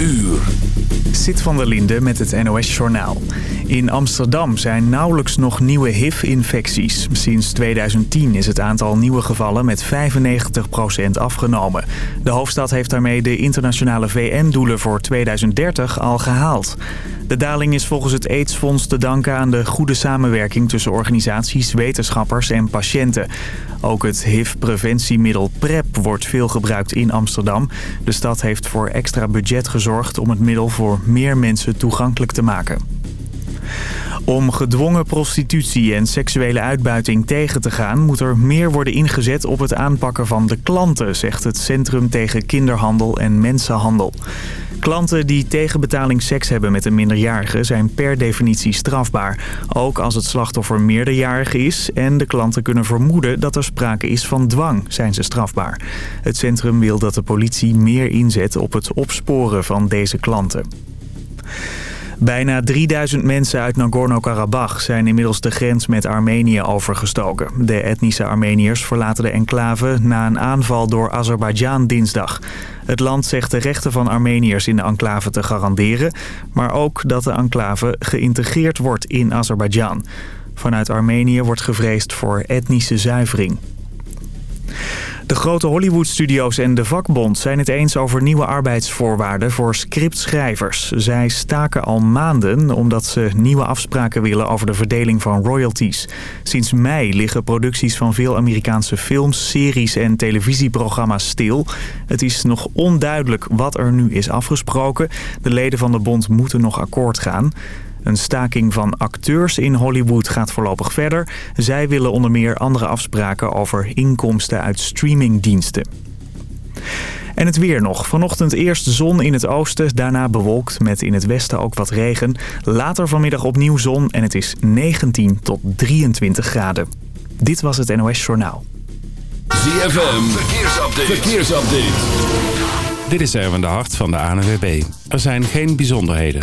uur. Zit van der Linde met het NOS-journaal. In Amsterdam zijn nauwelijks nog nieuwe HIV-infecties. Sinds 2010 is het aantal nieuwe gevallen met 95% afgenomen. De hoofdstad heeft daarmee de internationale VN-doelen voor 2030 al gehaald. De daling is volgens het AIDS-fonds te danken aan de goede samenwerking tussen organisaties, wetenschappers en patiënten. Ook het HIV-preventiemiddel PrEP wordt veel gebruikt in Amsterdam. De stad heeft voor extra budget gezorgd om het middel voor meer mensen toegankelijk te maken. Om gedwongen prostitutie en seksuele uitbuiting tegen te gaan... moet er meer worden ingezet op het aanpakken van de klanten... zegt het Centrum tegen Kinderhandel en Mensenhandel. Klanten die tegen betaling seks hebben met een minderjarige zijn per definitie strafbaar. Ook als het slachtoffer meerderjarig is en de klanten kunnen vermoeden dat er sprake is van dwang, zijn ze strafbaar. Het centrum wil dat de politie meer inzet op het opsporen van deze klanten. Bijna 3000 mensen uit Nagorno-Karabakh zijn inmiddels de grens met Armenië overgestoken. De etnische Armeniërs verlaten de enclave na een aanval door Azerbeidzjan dinsdag. Het land zegt de rechten van Armeniërs in de enclave te garanderen... maar ook dat de enclave geïntegreerd wordt in Azerbeidzjan. Vanuit Armenië wordt gevreesd voor etnische zuivering. De grote Hollywood-studio's en de vakbond zijn het eens over nieuwe arbeidsvoorwaarden voor scriptschrijvers. Zij staken al maanden omdat ze nieuwe afspraken willen over de verdeling van royalties. Sinds mei liggen producties van veel Amerikaanse films, series en televisieprogramma's stil. Het is nog onduidelijk wat er nu is afgesproken. De leden van de bond moeten nog akkoord gaan. Een staking van acteurs in Hollywood gaat voorlopig verder. Zij willen onder meer andere afspraken over inkomsten uit streamingdiensten. En het weer nog. Vanochtend eerst zon in het oosten, daarna bewolkt met in het westen ook wat regen. Later vanmiddag opnieuw zon en het is 19 tot 23 graden. Dit was het NOS Journaal. ZFM, verkeersupdate. verkeersupdate. Dit is Erwin de Hart van de ANWB. Er zijn geen bijzonderheden.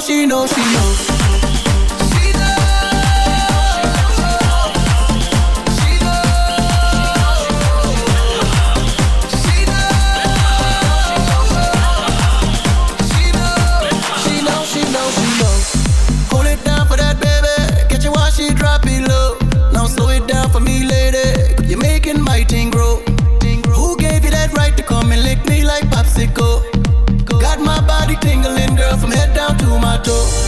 she know, she. plateau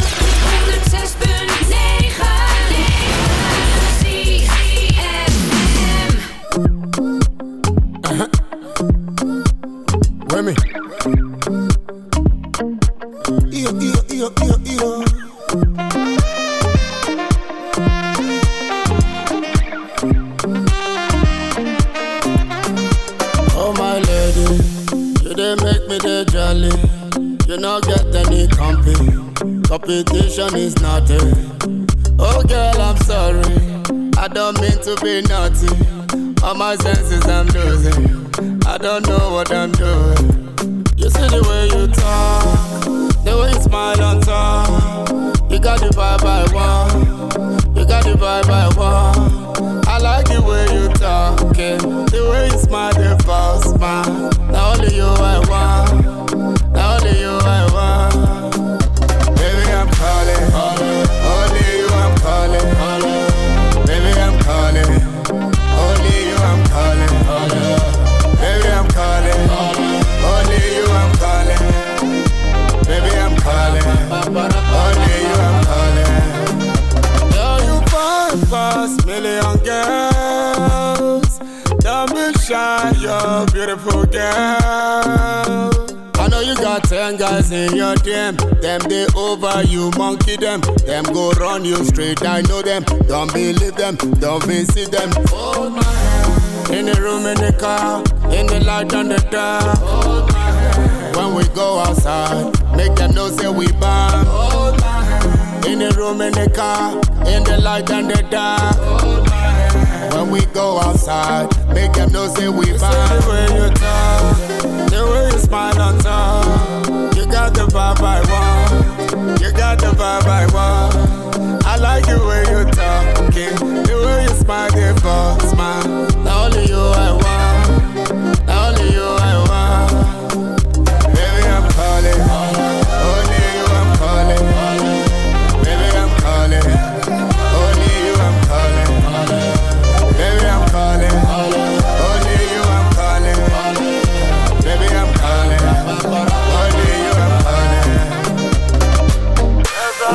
light on the dark. Hold my hand. When we go outside, make them know say we bomb. Hold my hand. In the room, in the car, in the light and the dark. Hold my hand. When we go outside, make them know say we bomb. The way you talk, the way you smile on top, you got the vibe I want. You got the vibe I want. I like the way you talking, the way you smile, the boss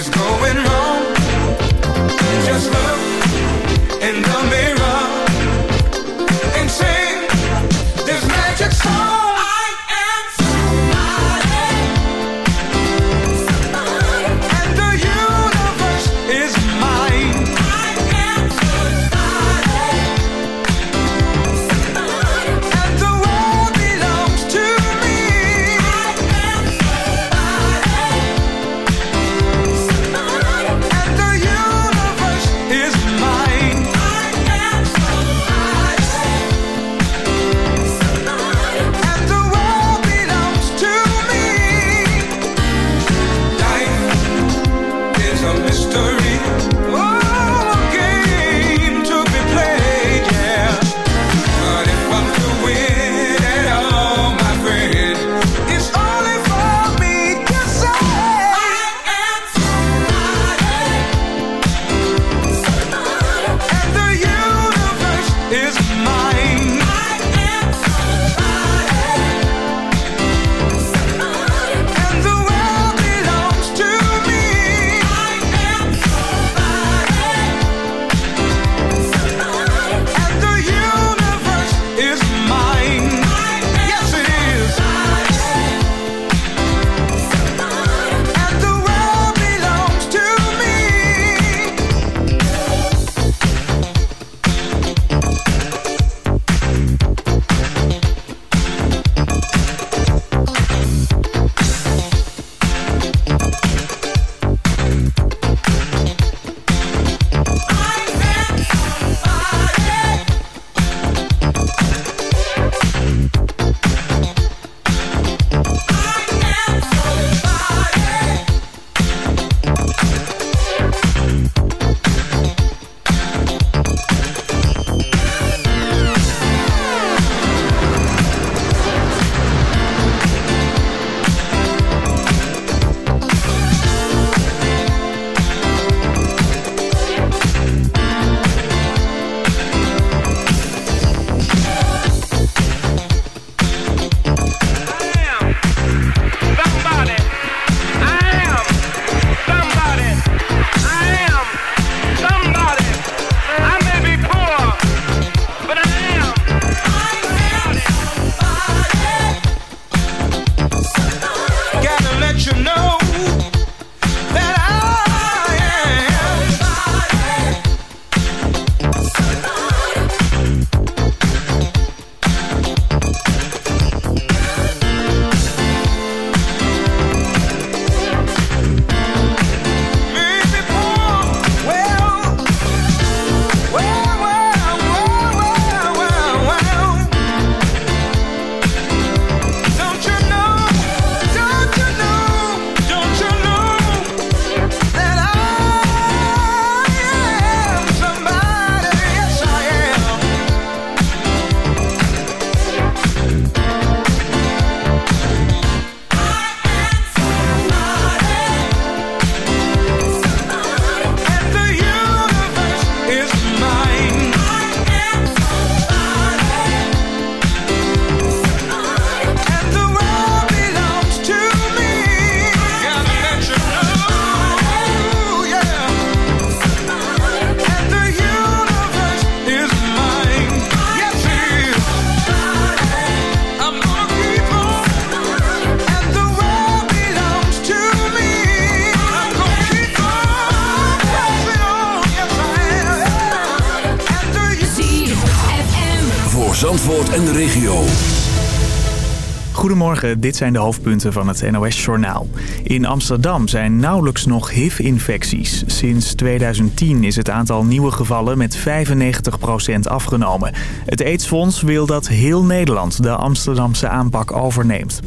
Is going wrong, just look Goedemorgen, dit zijn de hoofdpunten van het NOS-journaal. In Amsterdam zijn nauwelijks nog HIV-infecties. Sinds 2010 is het aantal nieuwe gevallen met 95% afgenomen. Het AIDS-fonds wil dat heel Nederland de Amsterdamse aanpak overneemt.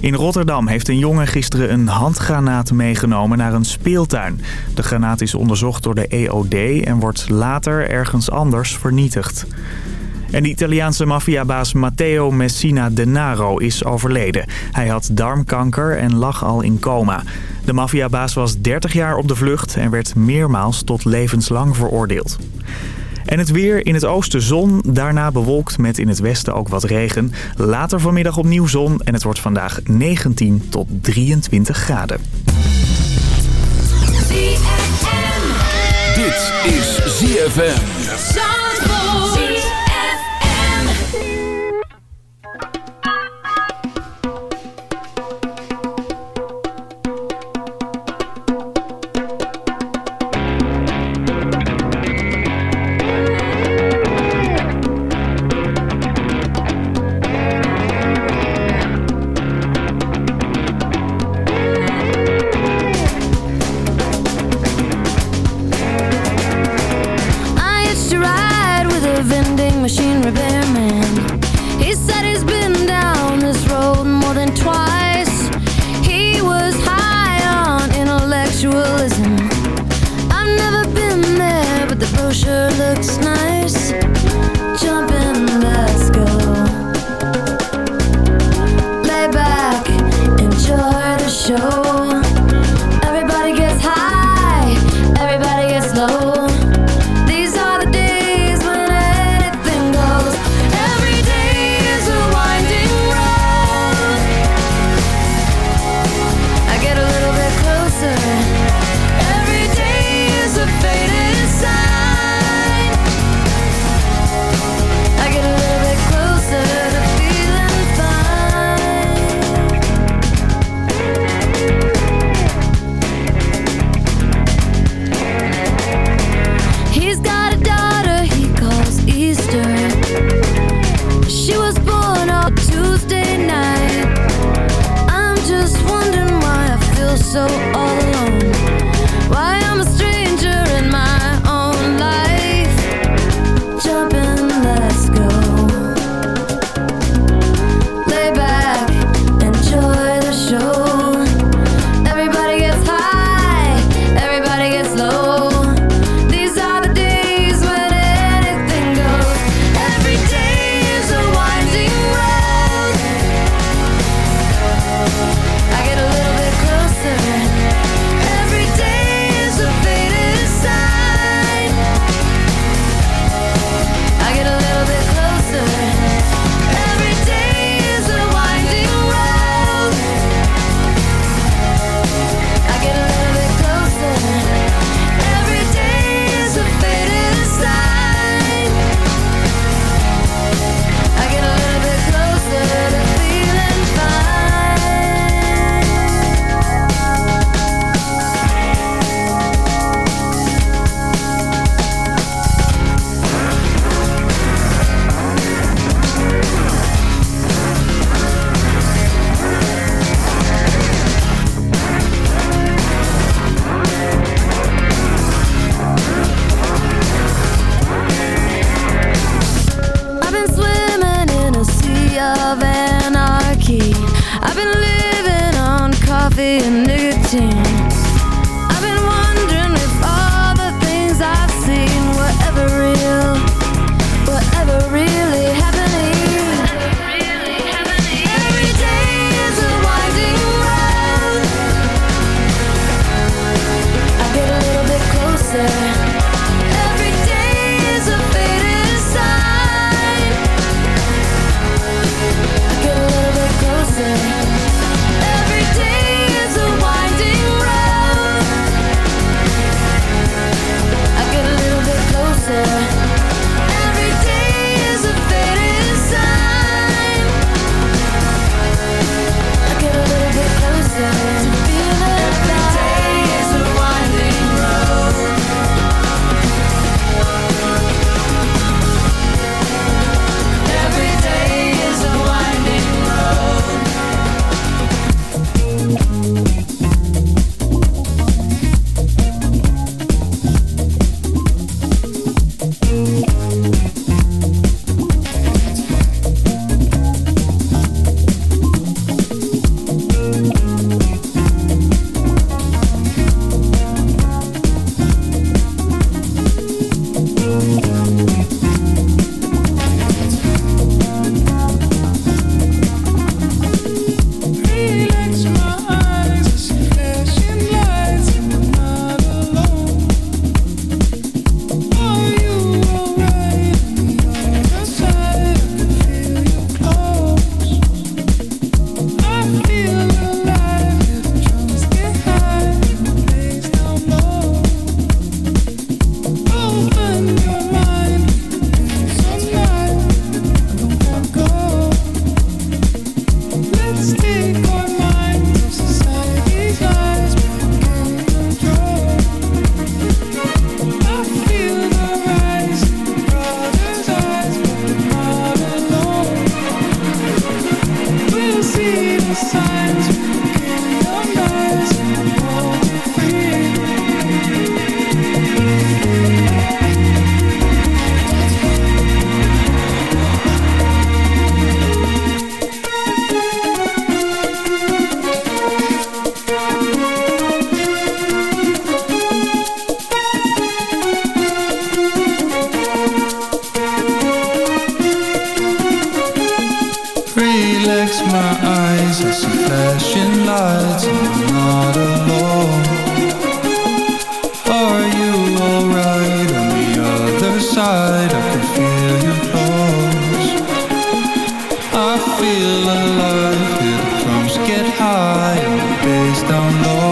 In Rotterdam heeft een jongen gisteren een handgranaat meegenomen naar een speeltuin. De granaat is onderzocht door de EOD en wordt later ergens anders vernietigd. En de Italiaanse maffiabaas Matteo Messina Denaro is overleden. Hij had darmkanker en lag al in coma. De maffiabaas was 30 jaar op de vlucht en werd meermaals tot levenslang veroordeeld. En het weer in het oosten zon, daarna bewolkt met in het westen ook wat regen. Later vanmiddag opnieuw zon en het wordt vandaag 19 tot 23 graden. Dit is ZFM. remember heart based on low.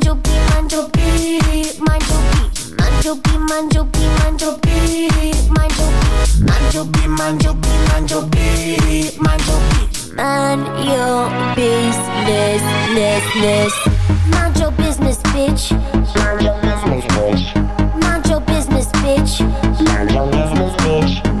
your beat, mind your beat, mind your beat, mind your beat. Mind your business, ness, ness. Mind your business, bitch. Mind your business, bitch. Mind your business, bitch. Mind your business, bitch.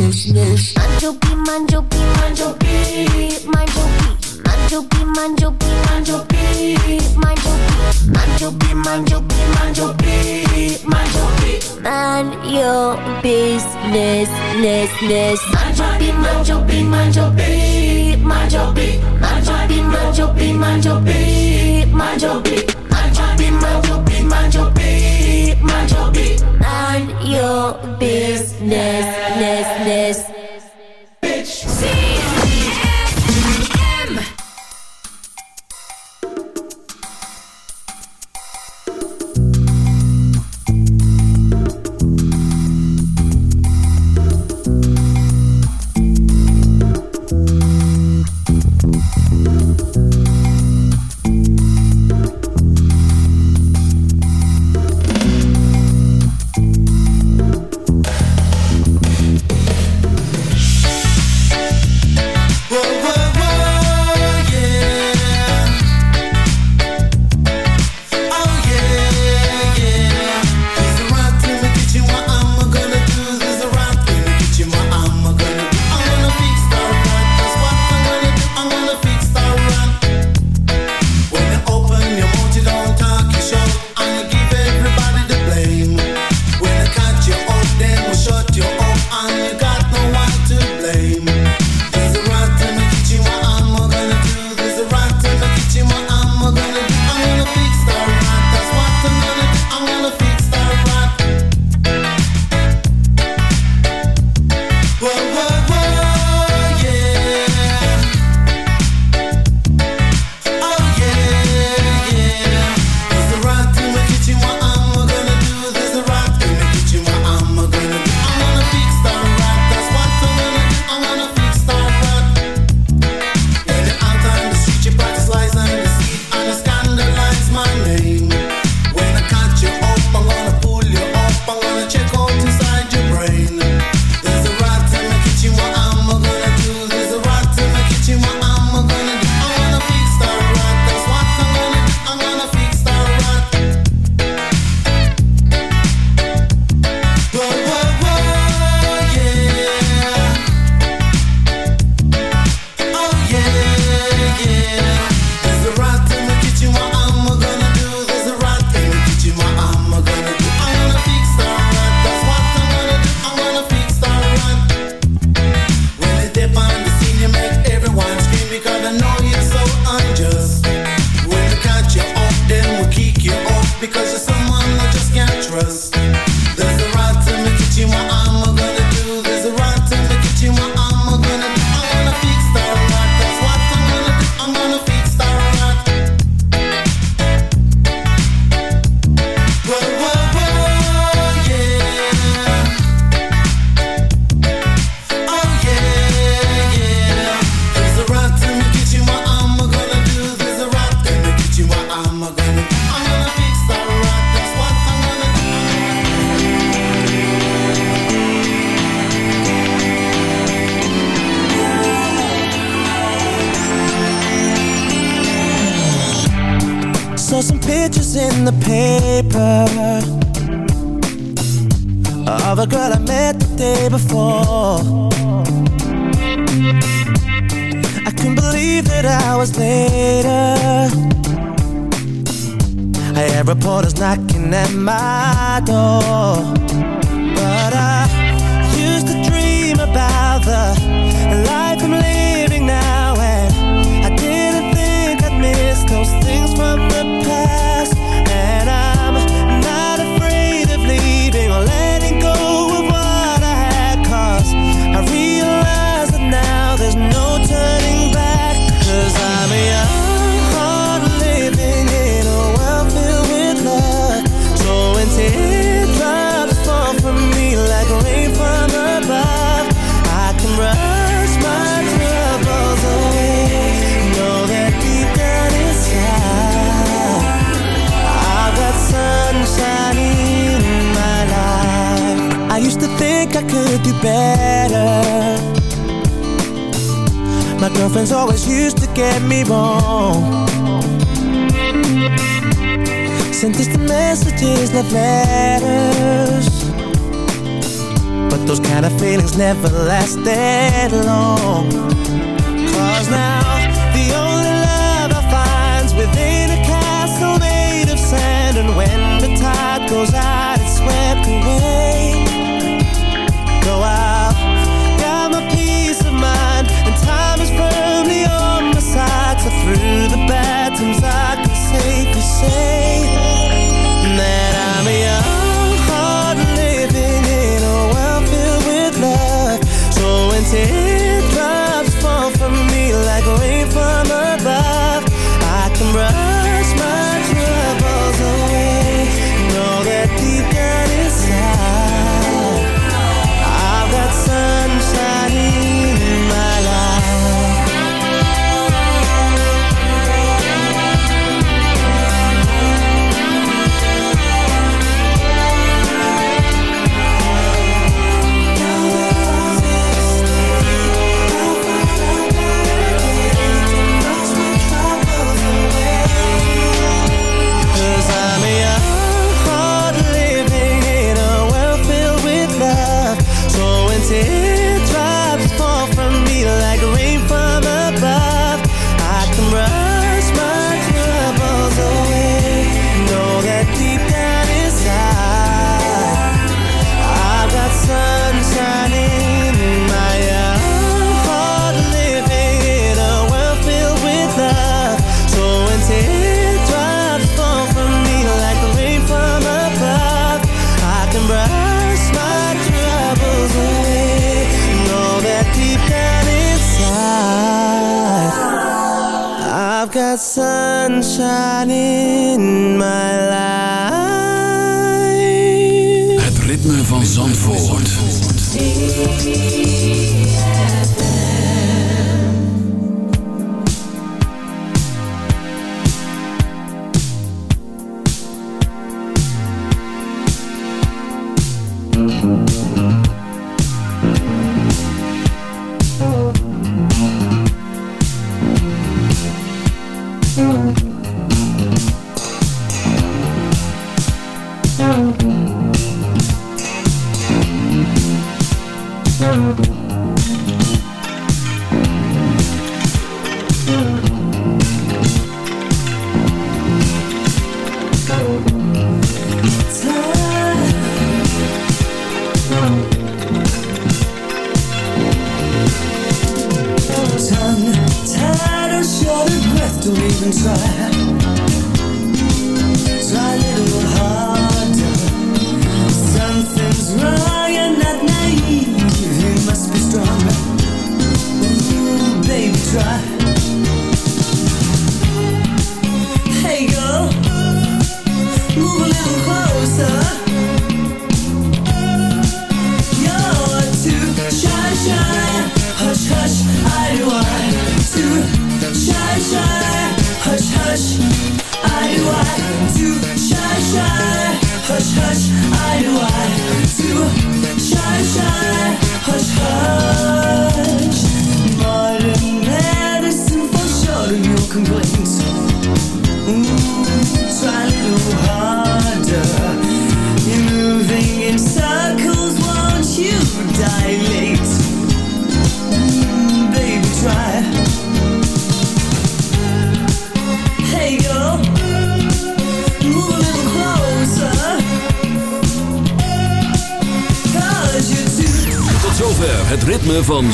your beat, mind your beat, mind your beat, mind your beat. Mind your beat, mind your business, ness, ness. Mind your beat, mind your beat, mind your beat, mind your beat. Your beat, mind your beat, mind saw some pictures in the paper. Of a girl I met the day before. I couldn't believe that I was later. I had reporters knocking at my door. But I do better. My girlfriend's always used to get me wrong. Sent distant messages, left letters. But those kind of feelings never last that long. Cause now